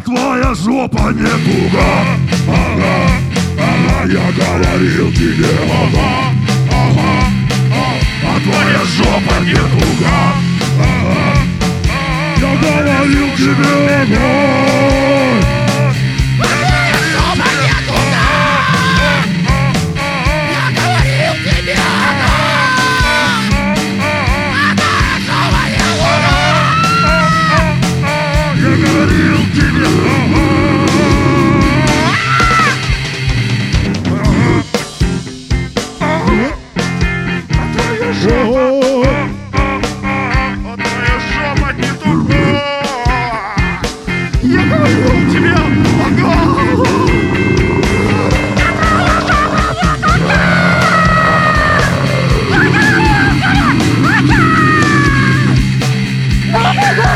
твоя жопа не туга. Ага, ага, я говорил тебе Ага, ага, а твоя жопа не туга жопа. Вот твоя жопа не тупо. Я говорю тебе, помогу. Oh my god!